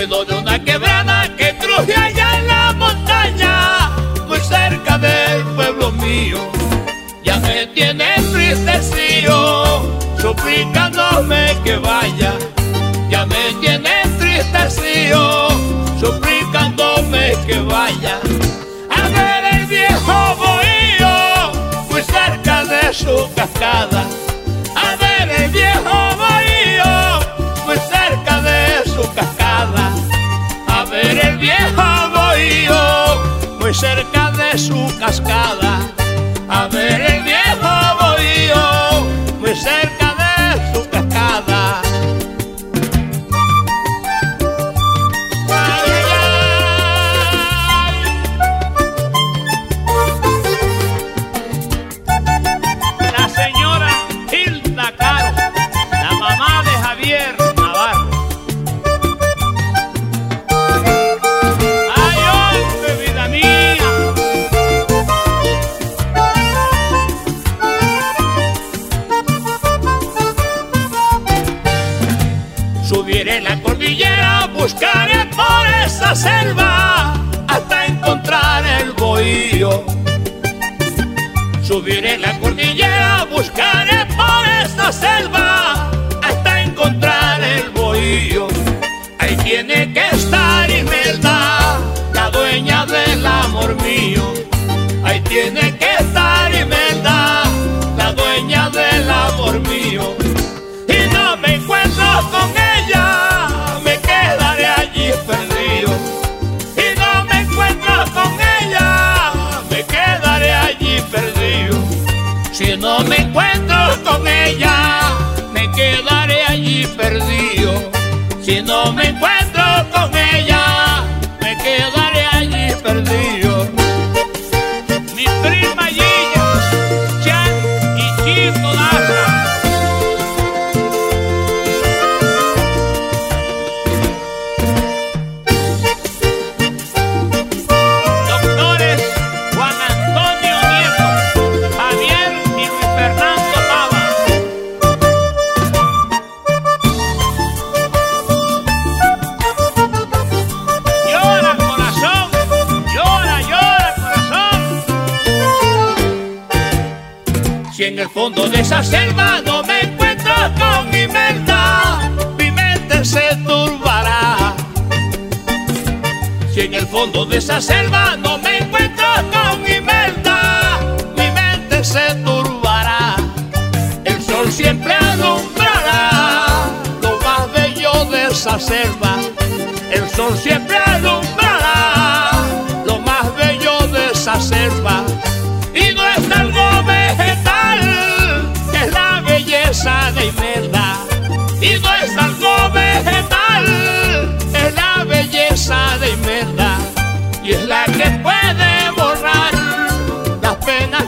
ruido de una quebrada que cruje allá en la montaña, muy cerca del pueblo mío. Ya me tiene entristecido, suplicándome que vaya. Ya me tiene entristecido, suplicándome que vaya. A ver el viejo bohío, muy cerca de su cascada. Cerca de su cascada. Buscaré por esa selva hasta encontrar el bohío. Subiré la cordillera, buscaré por esa selva hasta encontrar el bohío. Ahí tiene que estar Imelda, la dueña del amor mío. Ahí tiene Si no me encuentro con ella, me quedaré allí perdido. Si no me encuentro Si en el fondo de esa selva no me encuentro con mi mi mente se turbará. Si en el fondo de esa selva no me encuentro con mi mi mente se turbará. El sol siempre alumbrará lo más bello de esa selva. El sol siempre pena